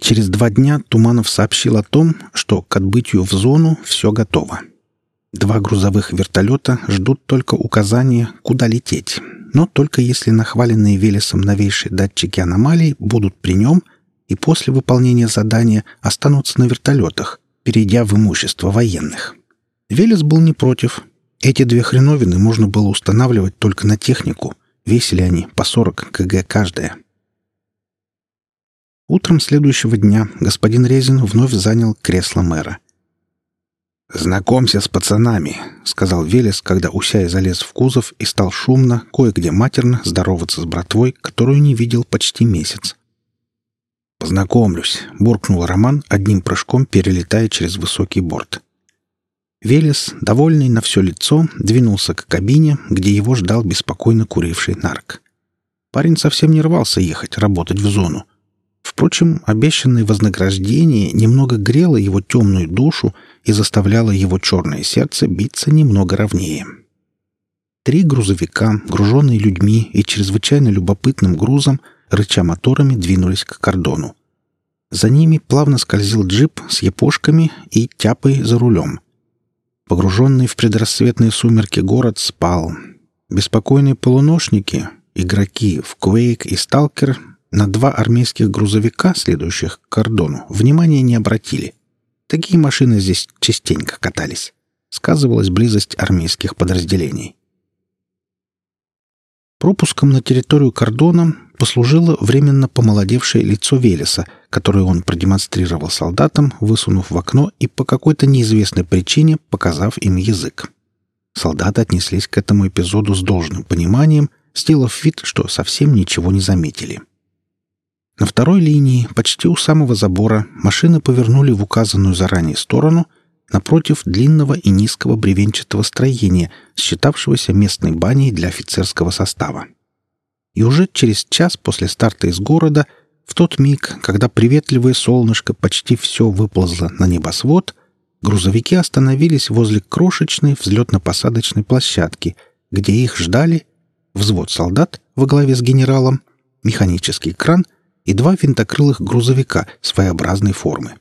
Через два дня Туманов сообщил о том, что к отбытию в зону все готово. Два грузовых вертолета ждут только указания, куда лететь, но только если нахваленные Велесом новейшие датчики аномалий будут при нем и после выполнения задания останутся на вертолетах, перейдя в имущество военных. Велес был не против. Эти две хреновины можно было устанавливать только на технику. Весили они по 40 кг каждая. Утром следующего дня господин Резин вновь занял кресло мэра. «Знакомься с пацанами», — сказал Велес, когда Усяй залез в кузов и стал шумно, кое-где матерно здороваться с братвой, которую не видел почти месяц. «Познакомлюсь», — буркнул Роман, одним прыжком перелетая через высокий борт. Велес, довольный на все лицо, двинулся к кабине, где его ждал беспокойно куривший нарк. Парень совсем не рвался ехать работать в зону. Впрочем, обещанное вознаграждение немного грело его темную душу и заставляло его черное сердце биться немного ровнее. Три грузовика, груженные людьми и чрезвычайно любопытным грузом, рыча моторами, двинулись к кордону. За ними плавно скользил джип с япошками и тяпой за рулем. Погруженный в предрассветные сумерки город спал. Беспокойные полуношники, игроки в Quake и Stalker на два армейских грузовика, следующих к кордону, внимания не обратили. Такие машины здесь частенько катались. Сказывалась близость армейских подразделений. Пропуском на территорию кордона послужило временно помолодевшее лицо Велеса, которое он продемонстрировал солдатам, высунув в окно и по какой-то неизвестной причине показав им язык. Солдаты отнеслись к этому эпизоду с должным пониманием, сделав вид, что совсем ничего не заметили. — на второй линии, почти у самого забора, машины повернули в указанную заранее сторону напротив длинного и низкого бревенчатого строения, считавшегося местной баней для офицерского состава. И уже через час после старта из города, в тот миг, когда приветливое солнышко почти все выползло на небосвод, грузовики остановились возле крошечной взлетно-посадочной площадки, где их ждали взвод солдат во главе с генералом, механический кран и два винтокрылых грузовика своеобразной формы.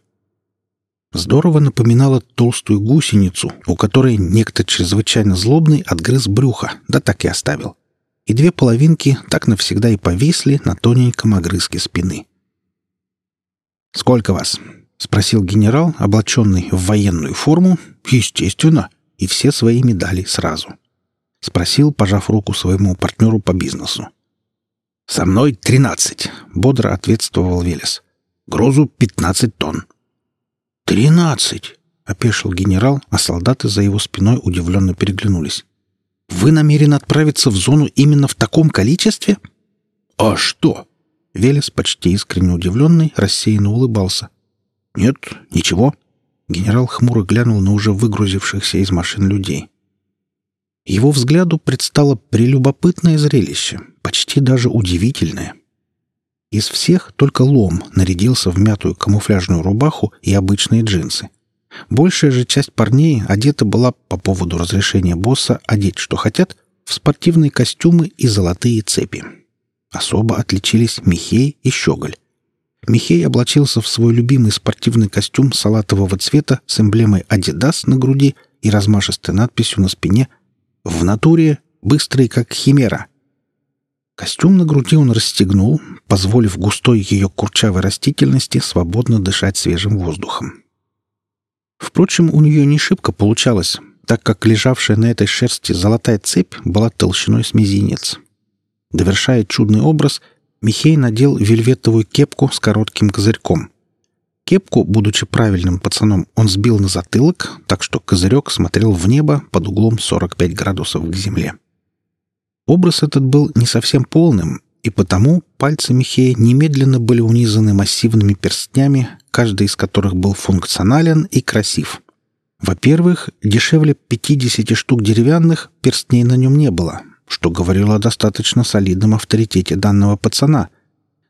Здорово напоминало толстую гусеницу, у которой некто чрезвычайно злобный отгрыз брюхо, да так и оставил. И две половинки так навсегда и повисли на тоненьком огрызке спины. «Сколько вас?» — спросил генерал, облаченный в военную форму, естественно, и все свои медали сразу. Спросил, пожав руку своему партнеру по бизнесу. «Со мной тринадцать», — бодро ответствовал Велес. «Грузу пятнадцать тонн». «Тринадцать!» — опешил генерал, а солдаты за его спиной удивленно переглянулись. «Вы намерены отправиться в зону именно в таком количестве?» «А что?» Велес, почти искренне удивленный, рассеянно улыбался. «Нет, ничего». Генерал хмуро глянул на уже выгрузившихся из машин людей. Его взгляду предстало прелюбопытное зрелище, почти даже удивительное. Из всех только Лом нарядился в мятую камуфляжную рубаху и обычные джинсы. Большая же часть парней одета была по поводу разрешения босса одеть что хотят в спортивные костюмы и золотые цепи. Особо отличились Михей и Щеголь. Михей облачился в свой любимый спортивный костюм салатового цвета с эмблемой «Адидас» на груди и размашистой надписью на спине – в натуре быстрый, как химера. Костюм на груди он расстегнул, позволив густой ее курчавой растительности свободно дышать свежим воздухом. Впрочем, у нее не шибко получалось, так как лежавшая на этой шерсти золотая цепь была толщиной с мизинец. Довершая чудный образ, Михей надел вельветовую кепку с коротким козырьком. Кепку, будучи правильным пацаном, он сбил на затылок, так что козырек смотрел в небо под углом 45 градусов к земле. Образ этот был не совсем полным, и потому пальцы Михея немедленно были унизаны массивными перстнями, каждый из которых был функционален и красив. Во-первых, дешевле 50 штук деревянных перстней на нем не было, что говорило о достаточно солидном авторитете данного пацана —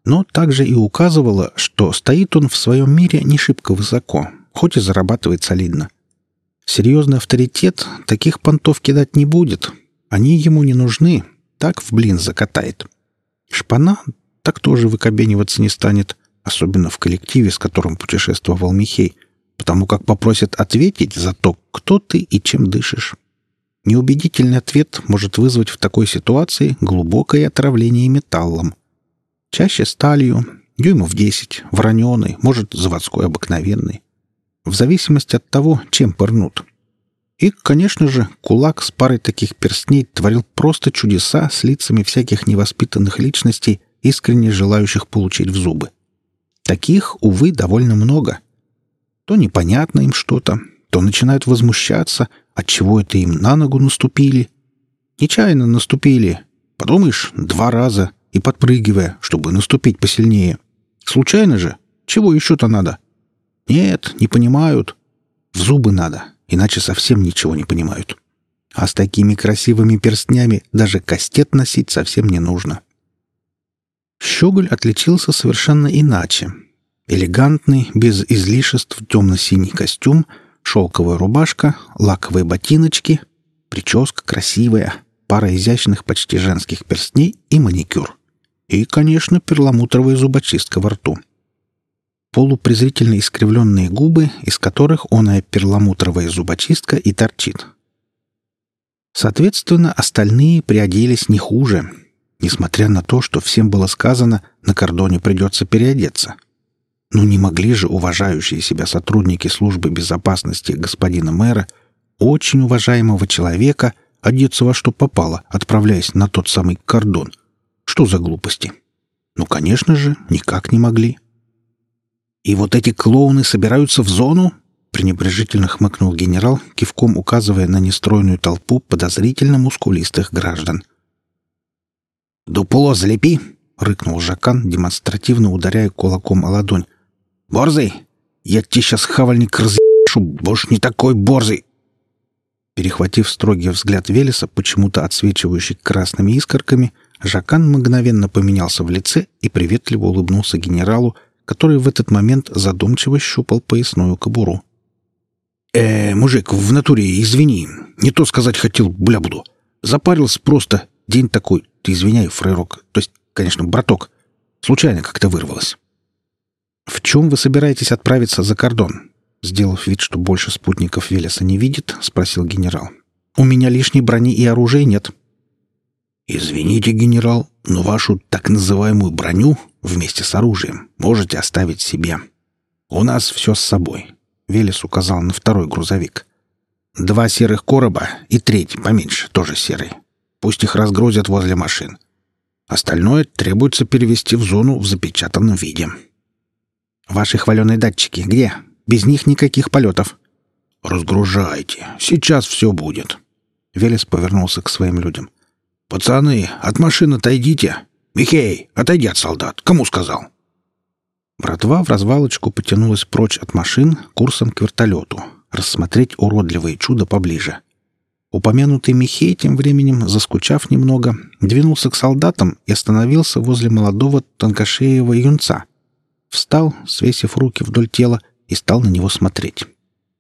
но также и указывала, что стоит он в своем мире не шибко высоко, хоть и зарабатывает солидно. Серьезный авторитет таких понтов кидать не будет. Они ему не нужны, так в блин закатает. Шпана так тоже выкобениваться не станет. особенно в коллективе, с которым путешествовал Михей, потому как попросят ответить за то, кто ты и чем дышишь. Неубедительный ответ может вызвать в такой ситуации глубокое отравление металлом. Чаще сталью, дюймов 10, вороненый, может, заводской обыкновенный. В зависимости от того, чем пырнут. И, конечно же, кулак с парой таких перстней творил просто чудеса с лицами всяких невоспитанных личностей, искренне желающих получить в зубы. Таких, увы, довольно много. То непонятно им что-то, то начинают возмущаться, отчего это им на ногу наступили. Нечаянно наступили. Подумаешь, два раза и подпрыгивая, чтобы наступить посильнее. Случайно же? Чего еще-то надо? Нет, не понимают. В зубы надо, иначе совсем ничего не понимают. А с такими красивыми перстнями даже кастет носить совсем не нужно. Щеголь отличился совершенно иначе. Элегантный, без излишеств темно-синий костюм, шелковая рубашка, лаковые ботиночки, прическа красивая, пара изящных почти женских перстней и маникюр. И, конечно, перламутровая зубочистка во рту. Полупрезрительно искривленные губы, из которых оная перламутровая зубочистка и торчит. Соответственно, остальные приоделись не хуже — несмотря на то, что всем было сказано, на кордоне придется переодеться. Ну не могли же уважающие себя сотрудники службы безопасности господина мэра, очень уважаемого человека, одеться во что попало, отправляясь на тот самый кордон. Что за глупости? Ну, конечно же, никак не могли. «И вот эти клоуны собираются в зону?» — пренебрежительно хмыкнул генерал, кивком указывая на нестройную толпу подозрительно мускулистых граждан — «Дупло залепи!» — рыкнул Жакан, демонстративно ударяя кулаком о ладонь. «Борзый! Я тебе сейчас хавальник разъешу! Больше не такой борзый!» Перехватив строгий взгляд Велеса, почему-то отсвечивающий красными искорками, Жакан мгновенно поменялся в лице и приветливо улыбнулся генералу, который в этот момент задумчиво щупал поясную кобуру. «Э, мужик, в натуре, извини, не то сказать хотел, бля буду. Запарился просто, день такой, ты извиняй, фрейрок, то есть, конечно, браток. Случайно как-то вырвалось. «В чем вы собираетесь отправиться за кордон?» Сделав вид, что больше спутников Велеса не видит, спросил генерал. «У меня лишней брони и оружия нет». «Извините, генерал, но вашу так называемую броню вместе с оружием можете оставить себе. У нас все с собой», — Велес указал на второй грузовик. «Два серых короба и третий, поменьше, тоже серый. Пусть их разгрузят возле машин. Остальное требуется перевести в зону в запечатанном виде. Ваши хваленые датчики где? Без них никаких полетов. Разгружайте. Сейчас все будет. Велес повернулся к своим людям. «Пацаны, от машин отойдите! Михей, отойди от солдат! Кому сказал?» Братва в развалочку потянулась прочь от машин курсом к вертолету, рассмотреть уродливое чудо поближе. Упомянутый Михей, тем временем, заскучав немного, двинулся к солдатам и остановился возле молодого тонкошеего юнца. Встал, свесив руки вдоль тела, и стал на него смотреть,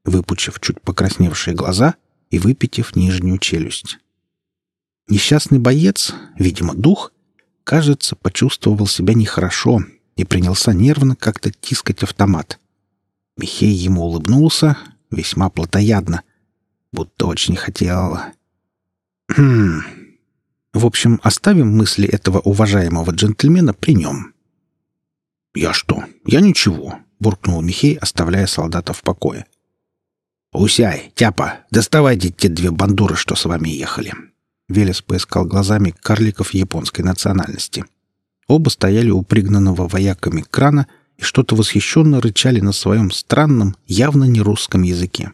выпучив чуть покрасневшие глаза и выпитив нижнюю челюсть. Несчастный боец, видимо, дух, кажется, почувствовал себя нехорошо и принялся нервно как-то тискать автомат. Михей ему улыбнулся, весьма плотоядно — будто очень хотел... Хм... В общем, оставим мысли этого уважаемого джентльмена при нем. «Я что? Я ничего», — буркнул Михей, оставляя солдата в покое. «Усяй, тяпа, доставайте те две бандуры, что с вами ехали». Велес поискал глазами карликов японской национальности. Оба стояли у пригнанного вояками крана и что-то восхищенно рычали на своем странном, явно не русском языке.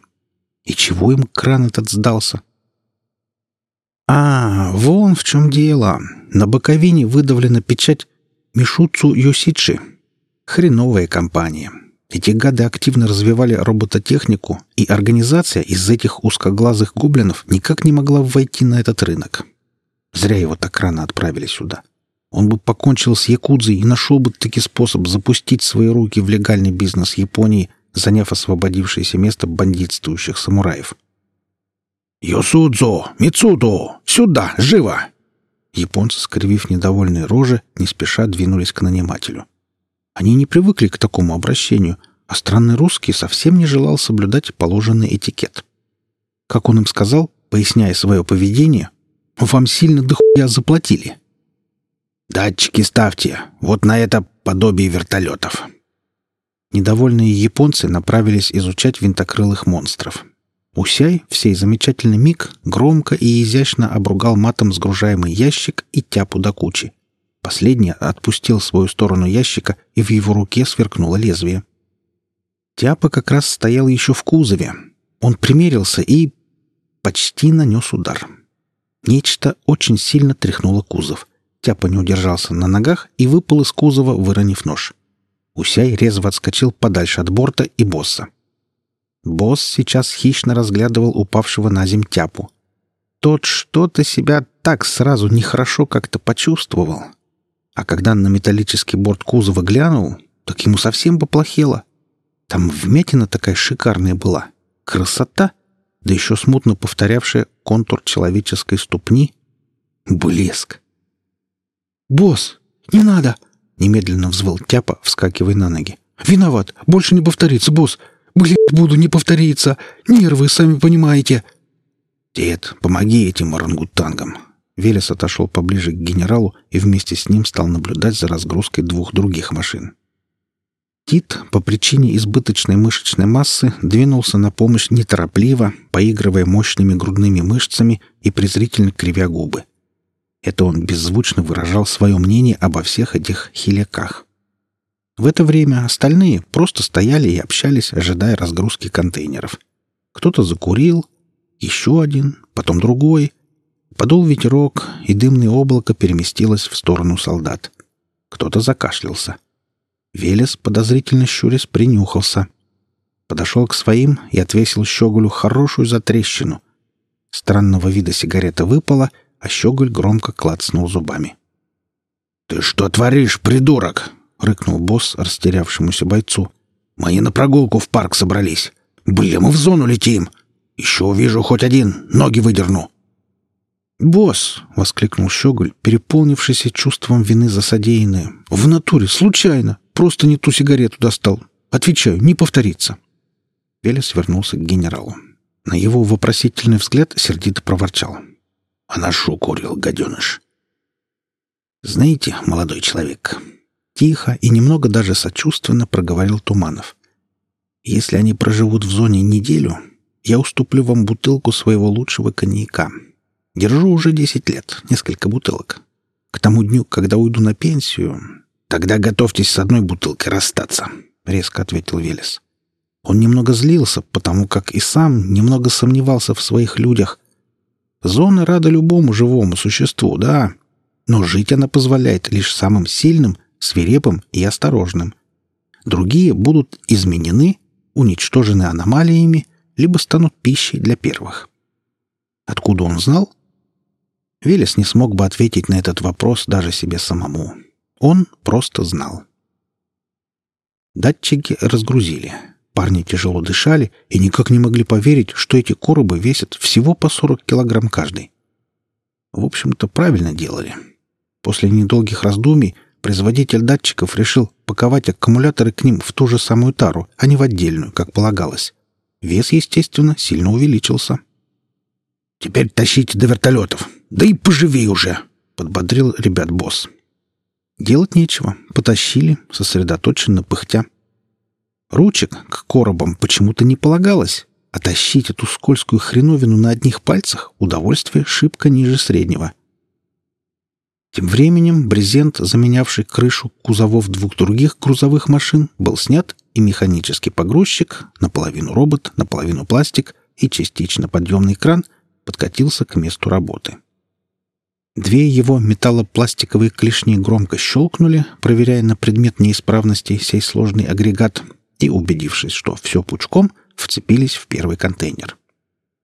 И чего им кран этот сдался? А, вон в чем дело. На боковине выдавлена печать Мишуцу Йосичи. Хреновая компания. Эти гады активно развивали робототехнику, и организация из этих узкоглазых гоблинов никак не могла войти на этот рынок. Зря его так рано отправили сюда. Он бы покончил с Якудзой и нашел бы таки способ запустить свои руки в легальный бизнес Японии – заняв освободившееся место бандитствующих самураев. «Йосудзо! Мицудо! Сюда! Живо!» Японцы, скривив недовольные рожи, не спеша двинулись к нанимателю. Они не привыкли к такому обращению, а странный русский совсем не желал соблюдать положенный этикет. Как он им сказал, поясняя свое поведение, «Вам сильно дохуя заплатили». «Датчики ставьте, вот на это подобие вертолетов». Недовольные японцы направились изучать винтокрылых монстров. Усяй в сей замечательный миг громко и изящно обругал матом сгружаемый ящик и тяпу до кучи. Последний отпустил свою сторону ящика, и в его руке сверкнуло лезвие. Тяпа как раз стоял еще в кузове. Он примерился и... почти нанес удар. Нечто очень сильно тряхнуло кузов. Тяпа не удержался на ногах и выпал из кузова, выронив нож. Усяй резво отскочил подальше от борта и босса. Босс сейчас хищно разглядывал упавшего на земь тяпу. Тот что-то себя так сразу нехорошо как-то почувствовал. А когда на металлический борт кузова глянул, так ему совсем поплохело. Там вмятина такая шикарная была. Красота, да еще смутно повторявшая контур человеческой ступни. Блеск. «Босс, не надо!» — немедленно взвыл Тяпа, вскакивая на ноги. «Виноват! Больше не повторится, босс! Блять, буду, не повторится. Нервы, сами понимаете. Дед, помоги этим орангутангам. Велес отошел поближе к генералу и вместе с ним стал наблюдать за разгрузкой двух других машин. Тит по причине избыточной мышечной массы двинулся на помощь неторопливо, поигрывая мощными грудными мышцами и презрительно кривя губы. Это он беззвучно выражал свое мнение обо всех этих хиляках. В это время остальные просто стояли и общались, ожидая разгрузки контейнеров. Кто-то закурил, еще один, потом другой. Подул ветерок, и дымное облако переместилось в сторону солдат. Кто-то закашлялся. Велес, подозрительно щурясь, принюхался. Подошел к своим и отвесил Щеголю хорошую затрещину. Странного вида сигарета выпала, а Щеголь громко клацнул зубами. «Ты что творишь, придурок?» — рыкнул босс растерявшемуся бойцу. «Мы на прогулку в парк собрались. Бля, мы в зону летим. Еще увижу хоть один, ноги выдерну». «Босс!» — воскликнул Щеголь, переполнившийся чувством вины за содеянное. «В натуре, случайно. Просто не ту сигарету достал. Отвечаю, не повторится». Велес вернулся к генералу. На его вопросительный взгляд сердито проворчал. «А на шо курил, гаденыш?» «Знаете, молодой человек, Тихо и немного даже сочувственно проговорил Туманов. «Если они проживут в зоне неделю, я уступлю вам бутылку своего лучшего коньяка. Держу уже десять лет, несколько бутылок. К тому дню, когда уйду на пенсию, тогда готовьтесь с одной бутылкой расстаться», — резко ответил Велес. Он немного злился, потому как и сам немного сомневался в своих людях. Зона рада любому живому существу, да, но жить она позволяет лишь самым сильным — свирепым и осторожным. Другие будут изменены, уничтожены аномалиями, либо станут пищей для первых. Откуда он знал? Велес не смог бы ответить на этот вопрос даже себе самому. Он просто знал. Датчики разгрузили. Парни тяжело дышали и никак не могли поверить, что эти коробы весят всего по 40 килограмм каждый. В общем-то, правильно делали. После недолгих раздумий Производитель датчиков решил паковать аккумуляторы к ним в ту же самую тару, а не в отдельную, как полагалось. Вес, естественно, сильно увеличился. «Теперь тащите до вертолетов. Да и поживей уже!» — подбодрил ребят босс. Делать нечего. Потащили, сосредоточенно пыхтя. Ручек к коробам почему-то не полагалось, а тащить эту скользкую хреновину на одних пальцах — удовольствие шибко ниже среднего — тем временем брезент, заменявший крышу кузовов двух других грузовых машин, был снят, и механический погрузчик, наполовину робот, наполовину пластик и частично подъемный кран, подкатился к месту работы. Две его металлопластиковые клешни громко щелкнули, проверяя на предмет неисправности сей сложный агрегат, и, убедившись, что все пучком, вцепились в первый контейнер.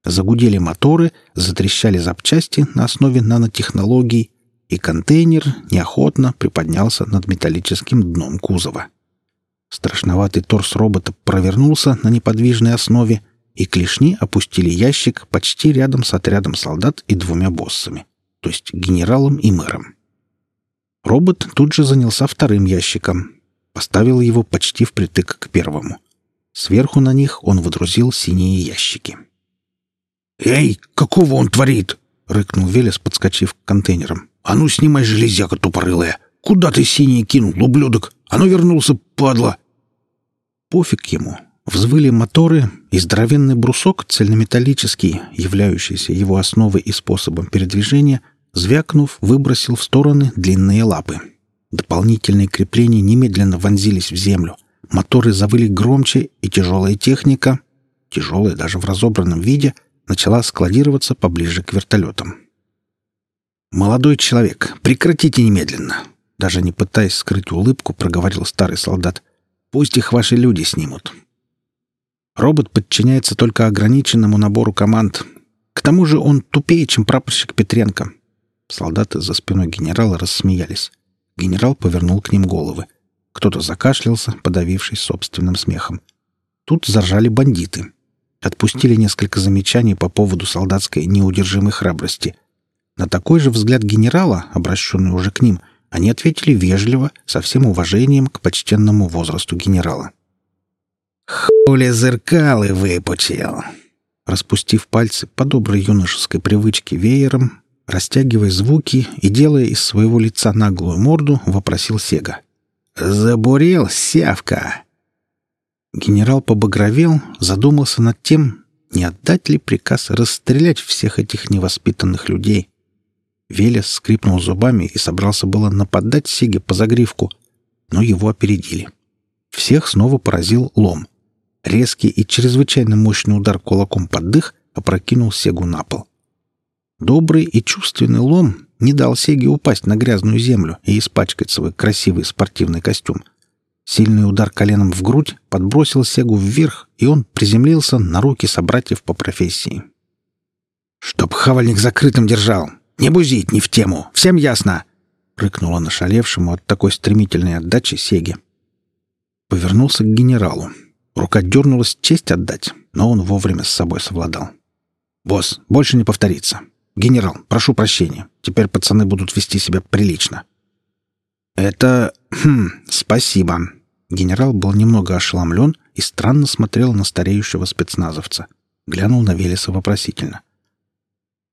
Загудели моторы, затрещали запчасти на основе нанотехнологий, и контейнер неохотно приподнялся над металлическим дном кузова. Страшноватый торс робота провернулся на неподвижной основе, и клешни опустили ящик почти рядом с отрядом солдат и двумя боссами, то есть генералом и мэром. Робот тут же занялся вторым ящиком. Поставил его почти впритык к первому. Сверху на них он водрузил синие ящики. «Эй, какого он творит?» — рыкнул Велес, подскочив к контейнерам. «А ну, снимай железяка тупорылая! Куда ты синие кинул, ублюдок? А ну, вернулся, падла!» Пофиг ему. Взвыли моторы, и здоровенный брусок, цельнометаллический, являющийся его основой и способом передвижения, звякнув, выбросил в стороны длинные лапы. Дополнительные крепления немедленно вонзились в землю. Моторы завыли громче, и тяжелая техника, тяжелая даже в разобранном виде — начала складироваться поближе к вертолетам. «Молодой человек, прекратите немедленно!» Даже не пытаясь скрыть улыбку, проговорил старый солдат. «Пусть их ваши люди снимут». Робот подчиняется только ограниченному набору команд. К тому же он тупее, чем прапорщик Петренко. Солдаты за спиной генерала рассмеялись. Генерал повернул к ним головы. Кто-то закашлялся, подавившись собственным смехом. Тут заржали бандиты отпустили несколько замечаний по поводу солдатской неудержимой храбрости. На такой же взгляд генерала, обращенный уже к ним, они ответили вежливо, со всем уважением к почтенному возрасту генерала. «Хули зеркалы выпучил!» Распустив пальцы по доброй юношеской привычке веером, растягивая звуки и делая из своего лица наглую морду, вопросил Сега. «Забурил, сявка!» Генерал побагровел, задумался над тем, не отдать ли приказ расстрелять всех этих невоспитанных людей. Велес скрипнул зубами и собрался было нападать Сиге по загривку, но его опередили. Всех снова поразил лом. Резкий и чрезвычайно мощный удар кулаком под дых опрокинул Сегу на пол. Добрый и чувственный лом не дал Сеге упасть на грязную землю и испачкать свой красивый спортивный костюм — Сильный удар коленом в грудь подбросил Сегу вверх, и он приземлился на руки собратьев по профессии. «Чтоб хавальник закрытым держал! Не бузить, не в тему! Всем ясно!» — рыкнула нашалевшему от такой стремительной отдачи Сеге. Повернулся к генералу. Рука дернулась честь отдать, но он вовремя с собой совладал. «Босс, больше не повторится. Генерал, прошу прощения. Теперь пацаны будут вести себя прилично». «Это... Хм, спасибо». Генерал был немного ошеломлен и странно смотрел на стареющего спецназовца. Глянул на Велеса вопросительно.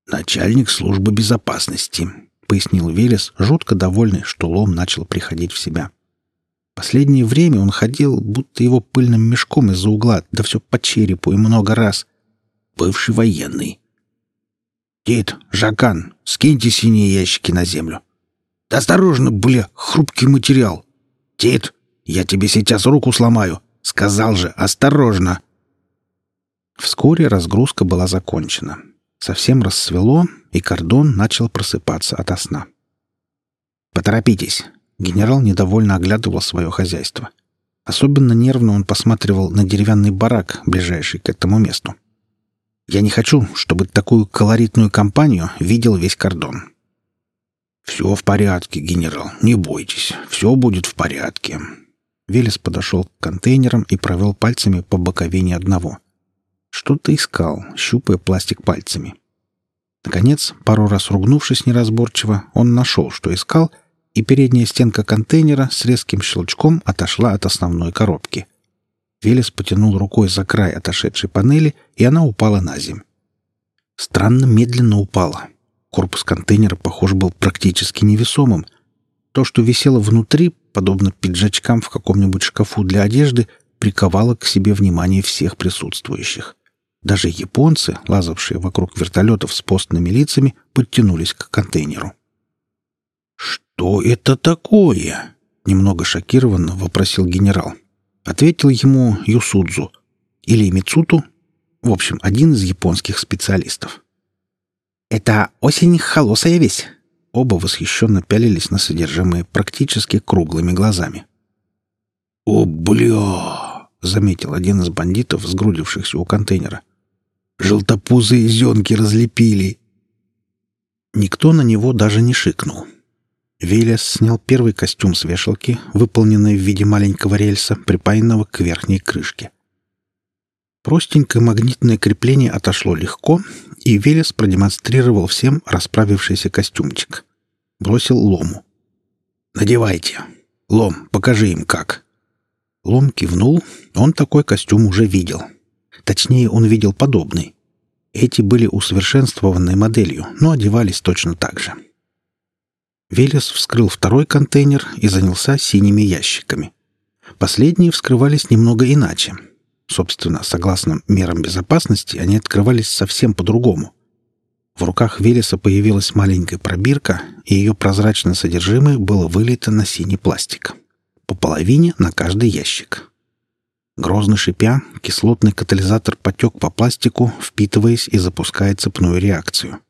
«Начальник службы безопасности», — пояснил Велес, жутко довольный, что Лом начал приходить в себя. Последнее время он ходил, будто его пыльным мешком из-за угла, да все по черепу и много раз. Бывший военный. «Дед, Жакан, скиньте синие ящики на землю», да осторожно, бля, хрупкий материал. Тит, я тебе сейчас руку сломаю. Сказал же, осторожно. Вскоре разгрузка была закончена. Совсем рассвело, и кордон начал просыпаться ото сна. «Поторопитесь!» Генерал недовольно оглядывал свое хозяйство. Особенно нервно он посматривал на деревянный барак, ближайший к этому месту. «Я не хочу, чтобы такую колоритную компанию видел весь кордон. «Все в порядке, генерал, не бойтесь, все будет в порядке». Велес подошел к контейнерам и провел пальцами по боковине одного. Что-то искал, щупая пластик пальцами. Наконец, пару раз ругнувшись неразборчиво, он нашел, что искал, и передняя стенка контейнера с резким щелчком отошла от основной коробки. Велес потянул рукой за край отошедшей панели, и она упала на землю. Странно медленно упала, Корпус контейнера, похож, был практически невесомым. То, что висело внутри, подобно пиджачкам в каком-нибудь шкафу для одежды, приковало к себе внимание всех присутствующих. Даже японцы, лазавшие вокруг вертолетов с постными лицами, подтянулись к контейнеру. «Что это такое?» — немного шокированно вопросил генерал. Ответил ему Юсудзу или Мицуту, в общем, один из японских специалистов. «Это осень холосая весь!» Оба восхищенно пялились на содержимое практически круглыми глазами. «О, бля!» — заметил один из бандитов, сгрудившихся у контейнера. «Желтопузые зенки разлепили!» Никто на него даже не шикнул. Велес снял первый костюм с вешалки, выполненный в виде маленького рельса, припаянного к верхней крышке. Простенькое магнитное крепление отошло легко, и Велес продемонстрировал всем расправившийся костюмчик. Бросил Лому. «Надевайте. Лом, покажи им, как». Лом кивнул, он такой костюм уже видел. Точнее, он видел подобный. Эти были усовершенствованной моделью, но одевались точно так же. Велес вскрыл второй контейнер и занялся синими ящиками. Последние вскрывались немного иначе. Собственно, согласно мерам безопасности, они открывались совсем по-другому. В руках Велеса появилась маленькая пробирка, и ее прозрачное содержимое было вылито на синий пластик. По половине на каждый ящик. Грозно шипя, кислотный катализатор потек по пластику, впитываясь и запуская цепную реакцию.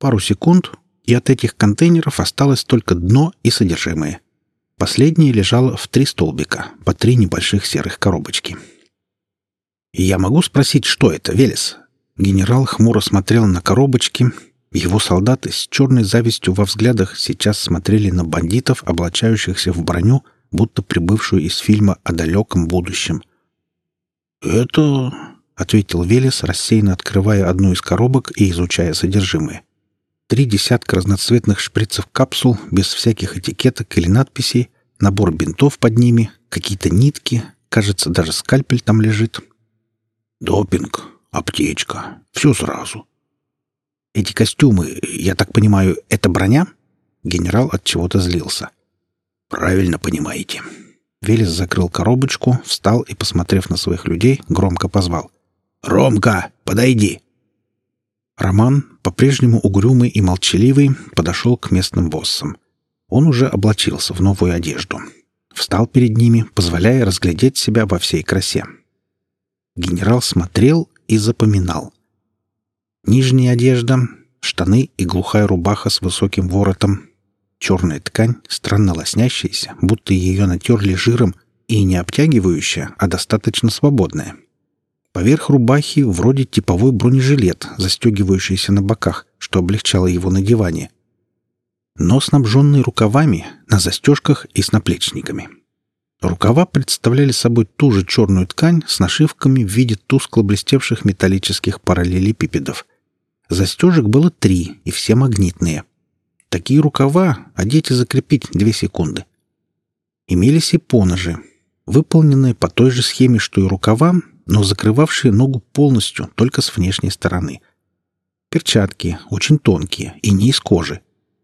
Пару секунд, и от этих контейнеров осталось только дно и содержимое. Последнее лежало в три столбика, по три небольших серых коробочки. «Я могу спросить, что это, Велес?» Генерал хмуро смотрел на коробочки. Его солдаты с черной завистью во взглядах сейчас смотрели на бандитов, облачающихся в броню, будто прибывшую из фильма о далеком будущем — «Это...» — ответил Велес, рассеянно открывая одну из коробок и изучая содержимое. Три десятка разноцветных шприцев капсул, без всяких этикеток или надписей, набор бинтов под ними, какие-то нитки, кажется, даже скальпель там лежит. «Допинг, аптечка, все сразу». «Эти костюмы, я так понимаю, это броня?» Генерал от чего-то злился. «Правильно понимаете». Велес закрыл коробочку, встал и, посмотрев на своих людей, громко позвал. «Ромка, подойди!» Роман, по-прежнему угрюмый и молчаливый, подошел к местным боссам. Он уже облачился в новую одежду. Встал перед ними, позволяя разглядеть себя во всей красе. Генерал смотрел и запоминал. Нижняя одежда, штаны и глухая рубаха с высоким воротом, Черная ткань, странно лоснящаяся, будто ее натерли жиром, и не обтягивающая, а достаточно свободная. Поверх рубахи вроде типовой бронежилет, застегивающийся на боках, что облегчало его надевание. Но снабженный рукавами, на застежках и с наплечниками. Рукава представляли собой ту же черную ткань с нашивками в виде тускло блестевших металлических параллелепипедов. Застежек было три, и все магнитные — Такие рукава одеть и закрепить две секунды. Имелись и поножи, выполненные по той же схеме, что и рукава, но закрывавшие ногу полностью, только с внешней стороны. Перчатки, очень тонкие и не из кожи.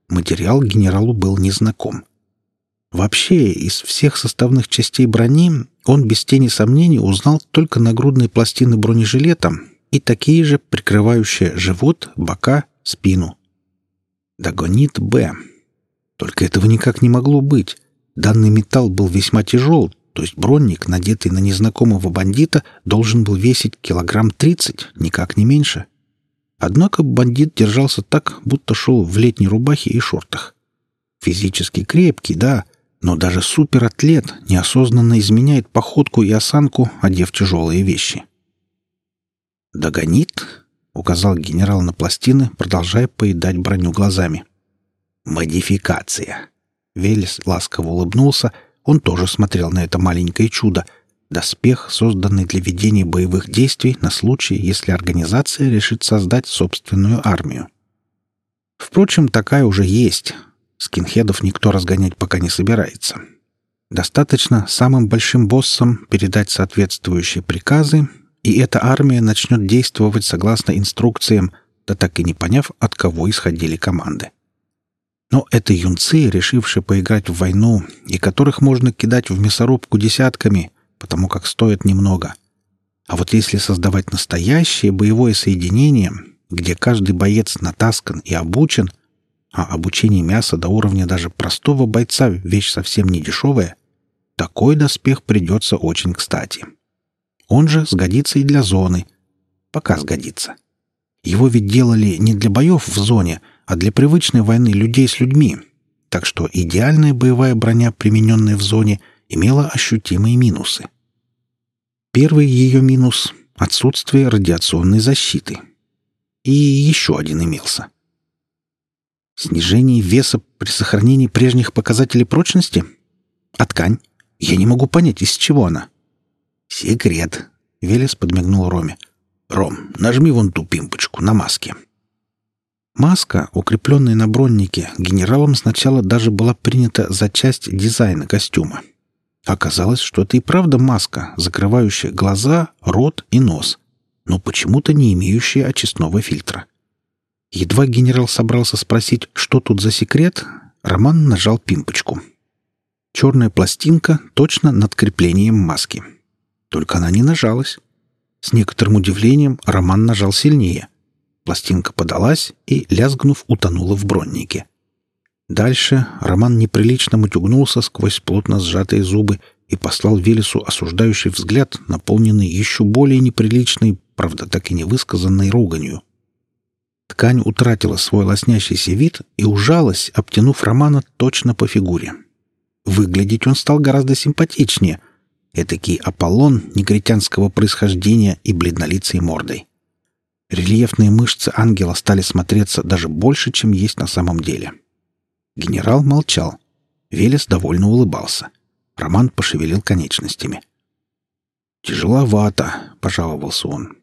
Материал генералу был незнаком. Вообще, из всех составных частей брони он без тени сомнений узнал только нагрудные пластины бронежилета и такие же, прикрывающие живот, бока, спину. Догонит Б. Только этого никак не могло быть. Данный металл был весьма тяжел, то есть бронник, надетый на незнакомого бандита, должен был весить килограмм тридцать, никак не меньше. Однако бандит держался так, будто шел в летней рубахе и шортах. Физически крепкий, да, но даже суператлет неосознанно изменяет походку и осанку, одев тяжелые вещи. «Догонит?» — указал генерал на пластины, продолжая поедать броню глазами. «Модификация». Велес ласково улыбнулся, он тоже смотрел на это маленькое чудо. Доспех, созданный для ведения боевых действий на случай, если организация решит создать собственную армию. Впрочем, такая уже есть. Скинхедов никто разгонять пока не собирается. Достаточно самым большим боссам передать соответствующие приказы, и эта армия начнет действовать согласно инструкциям, да так и не поняв, от кого исходили команды. Но это юнцы, решившие поиграть в войну, и которых можно кидать в мясорубку десятками, потому как стоят немного. А вот если создавать настоящее боевое соединение, где каждый боец натаскан и обучен, а обучение мяса до уровня даже простого бойца — вещь совсем не дешевая, такой доспех придется очень кстати. Он же сгодится и для зоны. Пока сгодится. Его ведь делали не для боев в зоне, а для привычной войны людей с людьми. Так что идеальная боевая броня, примененная в зоне, имела ощутимые минусы. Первый ее минус — отсутствие радиационной защиты. И еще один имелся. Снижение веса при сохранении прежних показателей прочности? А ткань? Я не могу понять, из чего она. «Секрет», — Велес подмигнул Роме. «Ром, нажми вон ту пимпочку на маске». Маска, укрепленная на броннике, генералом сначала даже была принята за часть дизайна костюма. Оказалось, что это и правда маска, закрывающая глаза, рот и нос, но почему-то не имеющая очистного фильтра. Едва генерал собрался спросить, что тут за секрет, Роман нажал пимпочку. Черная пластинка точно над креплением маски. Только она не нажалась. С некоторым удивлением Роман нажал сильнее. Пластинка подалась и, лязгнув, утонула в броннике. Дальше Роман неприлично мутюгнулся сквозь плотно сжатые зубы и послал Велесу осуждающий взгляд, наполненный еще более неприличной, правда, так и невысказанной руганью. Ткань утратила свой лоснящийся вид и ужалась, обтянув Романа точно по фигуре. Выглядеть он стал гораздо симпатичнее. Этакий Аполлон негритянского происхождения и бледнолицей мордой. Рельефные мышцы ангела стали смотреться даже больше, чем есть на самом деле. Генерал молчал. Велес довольно улыбался. Роман пошевелил конечностями. «Тяжеловато», — пожаловался он.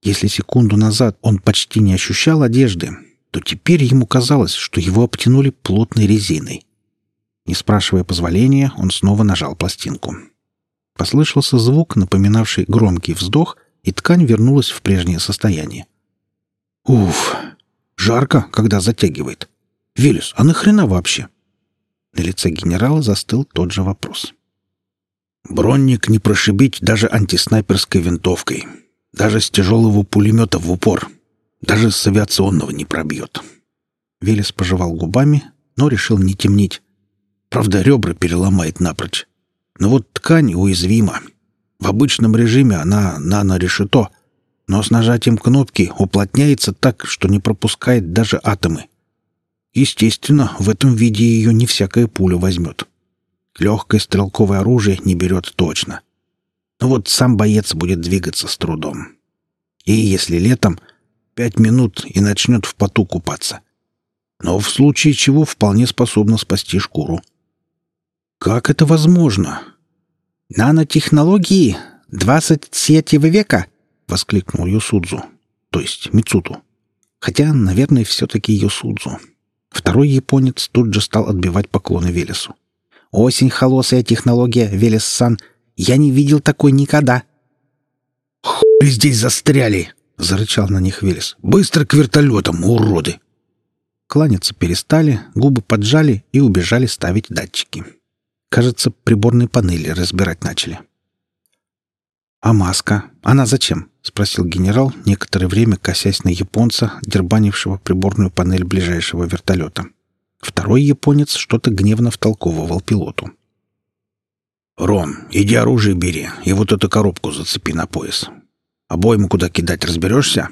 Если секунду назад он почти не ощущал одежды, то теперь ему казалось, что его обтянули плотной резиной. Не спрашивая позволения, он снова нажал пластинку. Послышался звук, напоминавший громкий вздох, и ткань вернулась в прежнее состояние. «Уф! Жарко, когда затягивает. Велес, а нахрена вообще?» На лице генерала застыл тот же вопрос. «Бронник не прошибить даже антиснайперской винтовкой», даже с тяжелого пулемета в упор. Даже с авиационного не пробьет. Велес пожевал губами, но решил не темнить. Правда, ребра переломает напрочь. Но вот ткань уязвима. В обычном режиме она нано-решето, но с нажатием кнопки уплотняется так, что не пропускает даже атомы. Естественно, в этом виде ее не всякая пуля возьмет. Легкое стрелковое оружие не берет точно. Но вот сам боец будет двигаться с трудом. И если летом, пять минут и начнет в поту купаться. Но в случае чего вполне способна спасти шкуру. Как это возможно? «Нанотехнологии двадцатого века!» — воскликнул Юсудзу, то есть Мицуту. Хотя, наверное, все-таки Юсудзу. Второй японец тут же стал отбивать поклоны Велесу. «Осень холосая технология, Велес-сан — я не видел такой никогда. «Хуй здесь застряли!» — зарычал на них Велес. «Быстро к вертолетам, уроды!» Кланяться перестали, губы поджали и убежали ставить датчики. Кажется, приборные панели разбирать начали. «А маска? Она зачем?» — спросил генерал, некоторое время косясь на японца, дербанившего приборную панель ближайшего вертолета. Второй японец что-то гневно втолковывал пилоту. «Ром, иди оружие бери и вот эту коробку зацепи на пояс. Обойму куда кидать разберешься?»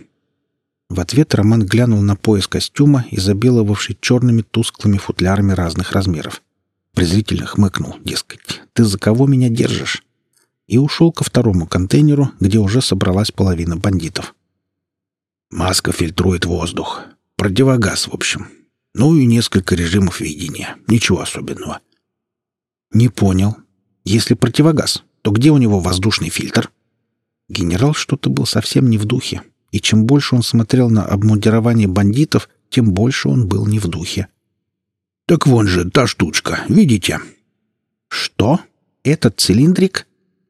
В ответ Роман глянул на пояс костюма, изобиловавший черными тусклыми футлярами разных размеров. Презрительно хмыкнул, дескать, «Ты за кого меня держишь?» И ушел ко второму контейнеру, где уже собралась половина бандитов. «Маска фильтрует воздух. Противогаз, в общем. Ну и несколько режимов видения. Ничего особенного». «Не понял», если противогаз, то где у него воздушный фильтр? Генерал что-то был совсем не в духе, и чем больше он смотрел на обмундирование бандитов, тем больше он был не в духе. «Так вон же та штучка, видите?» «Что? Этот цилиндрик?»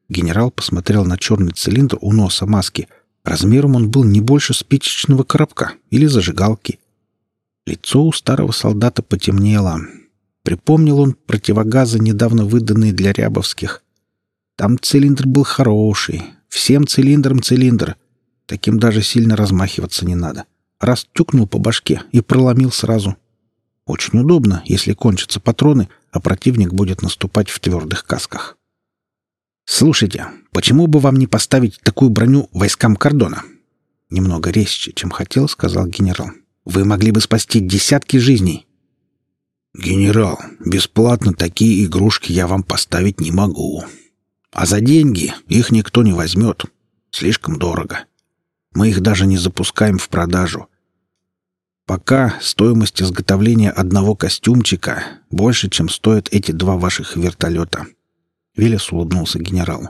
Генерал посмотрел на черный цилиндр у носа маски. Размером он был не больше спичечного коробка или зажигалки. Лицо у старого солдата потемнело, Припомнил он противогазы, недавно выданные для рябовских. Там цилиндр был хороший. Всем цилиндрам цилиндр. Таким даже сильно размахиваться не надо. Раз тюкнул по башке и проломил сразу. Очень удобно, если кончатся патроны, а противник будет наступать в твердых касках. «Слушайте, почему бы вам не поставить такую броню войскам кордона?» Немного резче, чем хотел, сказал генерал. «Вы могли бы спасти десятки жизней. «Генерал, бесплатно такие игрушки я вам поставить не могу. А за деньги их никто не возьмет. Слишком дорого. Мы их даже не запускаем в продажу. Пока стоимость изготовления одного костюмчика больше, чем стоят эти два ваших вертолета». Велес улыбнулся генералу.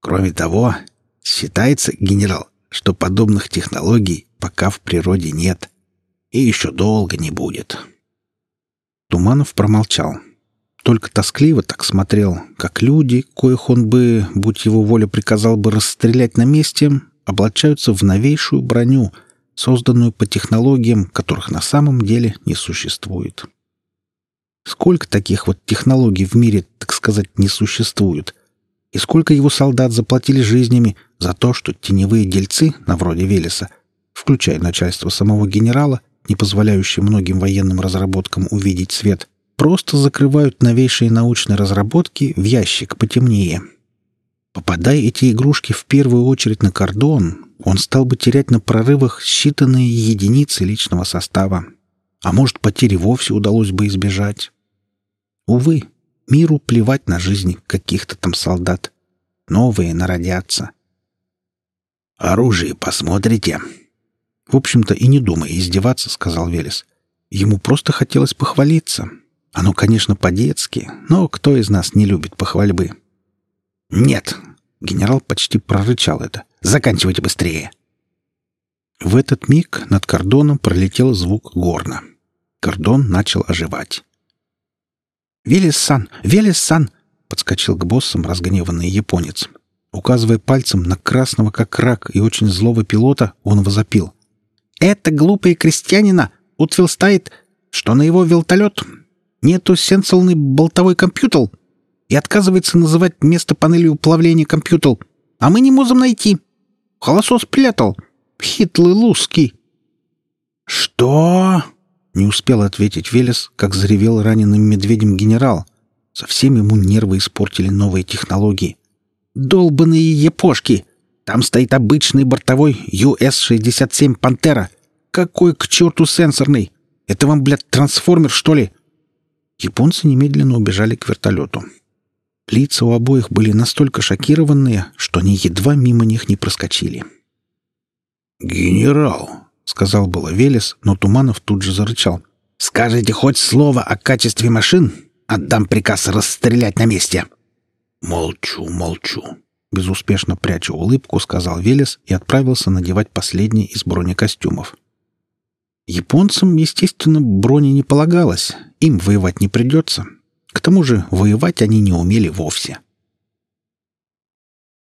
«Кроме того, считается, генерал, что подобных технологий пока в природе нет. И еще долго не будет». Туманов промолчал. Только тоскливо так смотрел, как люди, коих он бы, будь его воля, приказал бы расстрелять на месте, облачаются в новейшую броню, созданную по технологиям, которых на самом деле не существует. Сколько таких вот технологий в мире, так сказать, не существует? И сколько его солдат заплатили жизнями за то, что теневые дельцы, на вроде Велеса, включая начальство самого генерала, не позволяющие многим военным разработкам увидеть свет, просто закрывают новейшие научные разработки в ящик потемнее. Попадая эти игрушки в первую очередь на кордон, он стал бы терять на прорывах считанные единицы личного состава. А может, потери вовсе удалось бы избежать. Увы, миру плевать на жизни каких-то там солдат. Новые народятся. «Оружие посмотрите?» «В общем-то, и не думай издеваться», — сказал Велес. Ему просто хотелось похвалиться. Оно, конечно, по-детски, но кто из нас не любит похвальбы? «Нет!» — генерал почти прорычал это. «Заканчивайте быстрее!» В этот миг над кордоном пролетел звук горна. Кордон начал оживать. «Велес-сан! Велес-сан!» — подскочил к боссам разгневанный японец. Указывая пальцем на красного как рак и очень злого пилота, он возопил. «Это глупый крестьянина утверждает, что на его вертолет нету сенсорный болтовой компьютер и отказывается называть место панелью уплавления компьютер, а мы не можем найти. Холосос спрятал. Хитлый луский». «Что?» — не успел ответить Велес, как заревел раненым медведем генерал. Совсем ему нервы испортили новые технологии. «Долбаные япошки! Там стоит обычный бортовой US-67 «Пантера». Какой к черту сенсорный? Это вам, блядь, трансформер, что ли?» Японцы немедленно убежали к вертолету. Лица у обоих были настолько шокированные, что они едва мимо них не проскочили. «Генерал», — сказал было Велес, но Туманов тут же зарычал. «Скажите хоть слово о качестве машин? Отдам приказ расстрелять на месте!» «Молчу, молчу», — безуспешно пряча улыбку, сказал Велес и отправился надевать последний из бронекостюмов. Японцам, естественно, брони не полагалось, им воевать не придется, к тому же воевать они не умели вовсе.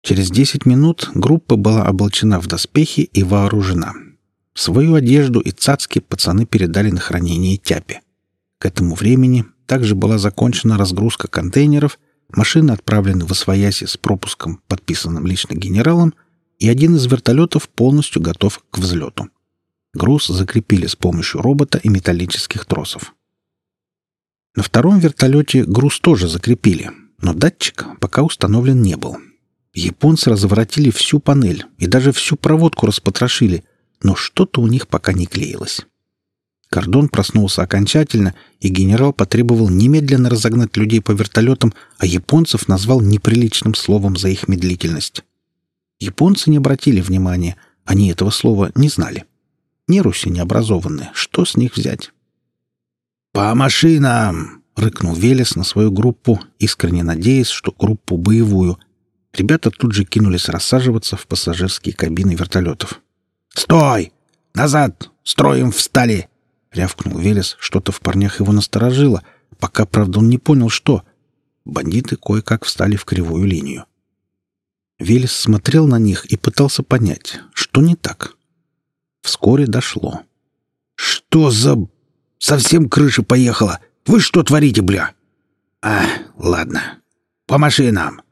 Через десять минут группа была облачена в доспехи и вооружена. Свою одежду и цацки пацаны передали на хранение Тяпе. К этому времени также была закончена разгрузка контейнеров, машины отправлены в Освояси с пропуском, подписанным лично генералом, и один из вертолетов полностью готов к взлету. Груз закрепили с помощью робота и металлических тросов. На втором вертолете груз тоже закрепили, но датчик пока установлен не был. Японцы разворотили всю панель и даже всю проводку распотрошили, но что-то у них пока не клеилось. Кордон проснулся окончательно, и генерал потребовал немедленно разогнать людей по вертолетам, а японцев назвал неприличным словом за их медлительность. Японцы не обратили внимания, они этого слова не знали. Неруси необразованные, что с них взять? «По машинам!» — рыкнул Велес на свою группу, искренне надеясь, что группу боевую. Ребята тут же кинулись рассаживаться в пассажирские кабины вертолетов. «Стой! Назад! Строим встали!» — рявкнул Велес. Что-то в парнях его насторожило, пока, правда, он не понял, что. Бандиты кое-как встали в кривую линию. Велес смотрел на них и пытался понять, что не так. Вскоре дошло. «Что за Совсем крыша поехала. Вы что творите, бля? А, ладно. По машинам.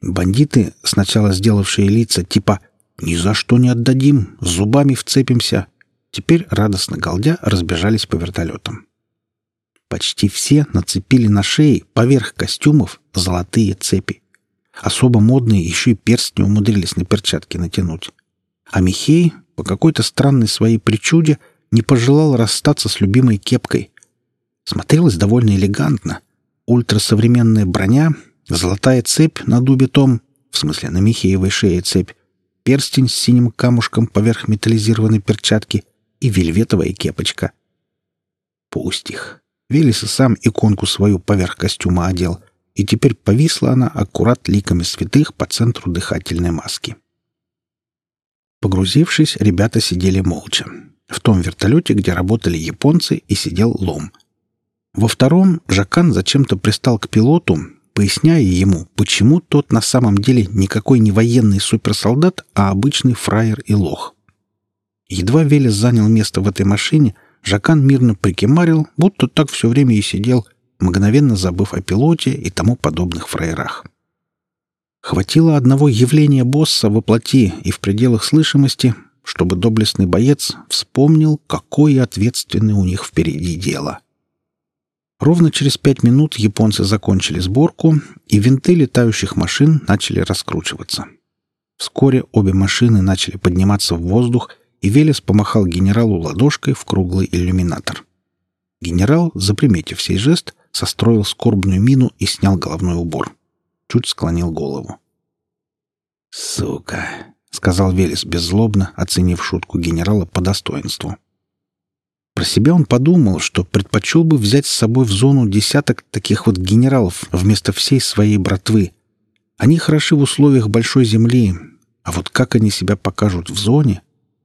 Бандиты, сначала сделавшие лица типа «ни за что не отдадим, зубами вцепимся», теперь, радостно галдя, разбежались по вертолетам. Почти все нацепили на шеи поверх костюмов золотые цепи. Особо модные еще и перстни умудрились на перчатки натянуть. А Михей, по какой-то странной своей причуде, не пожелал расстаться с любимой кепкой. Смотрелась довольно элегантно. Ультрасовременная броня, золотая цепь на дубе том, в смысле на Михеевой шее цепь, перстень с синим камушком поверх металлизированной перчатки и вельветовая кепочка. Пусть их. Велес сам иконку свою поверх костюма одел, и теперь повисла она аккурат ликами святых по центру дыхательной маски. Погрузившись, ребята сидели молча в том вертолете, где работали японцы, и сидел лом. Во втором Жакан зачем-то пристал к пилоту, поясняя ему, почему тот на самом деле никакой не военный суперсолдат, а обычный фраер и лох. Едва Велес занял место в этой машине, Жакан мирно прикимарил, будто так все время и сидел, мгновенно забыв о пилоте и тому подобных фраерах. Хватило одного явления босса во плоти и в пределах слышимости, чтобы доблестный боец вспомнил, какое ответственное у них впереди дело. Ровно через пять минут японцы закончили сборку, и винты летающих машин начали раскручиваться. Вскоре обе машины начали подниматься в воздух, и Велес помахал генералу ладошкой в круглый иллюминатор. Генерал, заприметив сей жест, состроил скорбную мину и снял головной убор. Чуть склонил голову. «Сука!» — сказал Велес беззлобно, оценив шутку генерала по достоинству. Про себя он подумал, что предпочел бы взять с собой в зону десяток таких вот генералов вместо всей своей братвы. Они хороши в условиях большой земли, а вот как они себя покажут в зоне,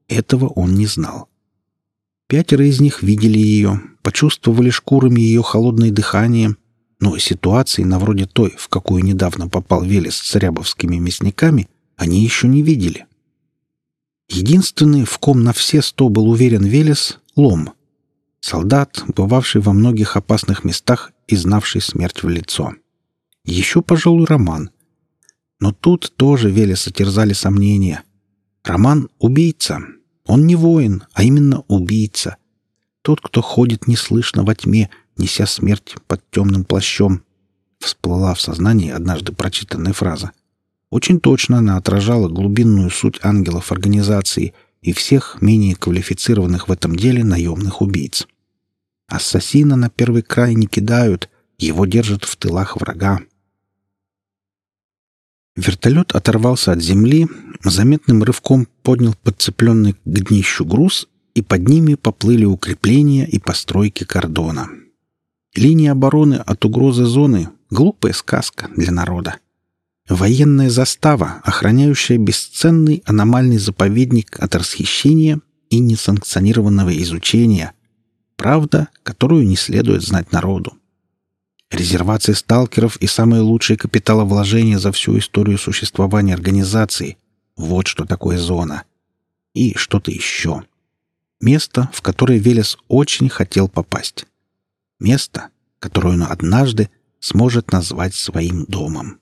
этого он не знал. Пятеро из них видели ее, почувствовали шкурами ее холодное дыхание, но ситуации на вроде той, в какую недавно попал Велес с рябовскими мясниками, они еще не видели. Единственный, в ком на все сто был уверен Велес — Лом. Солдат, бывавший во многих опасных местах и знавший смерть в лицо. Еще, пожалуй, Роман. Но тут тоже Велеса терзали сомнения. Роман — убийца, он не воин, а именно убийца. Тот, кто ходит неслышно во тьме, неся смерть под темным плащом. Всплыла в сознании однажды прочитанная фраза. Очень точно она отражала глубинную суть ангелов организации и всех менее квалифицированных в этом деле наемных убийц. Ассасина на первый край не кидают, его держат в тылах врага. Вертолет оторвался от земли, заметным рывком поднял подцепленный к днищу груз, и под ними поплыли укрепления и постройки кордона. Линия обороны от угрозы зоны — глупая сказка для народа. Военная застава, охраняющая бесценный аномальный заповедник от расхищения и несанкционированного изучения. Правда, которую не следует знать народу. Резервации сталкеров и самые лучшие капиталовложения за всю историю существования организации. Вот что такое зона. И что-то еще. Место, в которое Велес очень хотел попасть. Место, которое он однажды сможет назвать своим домом.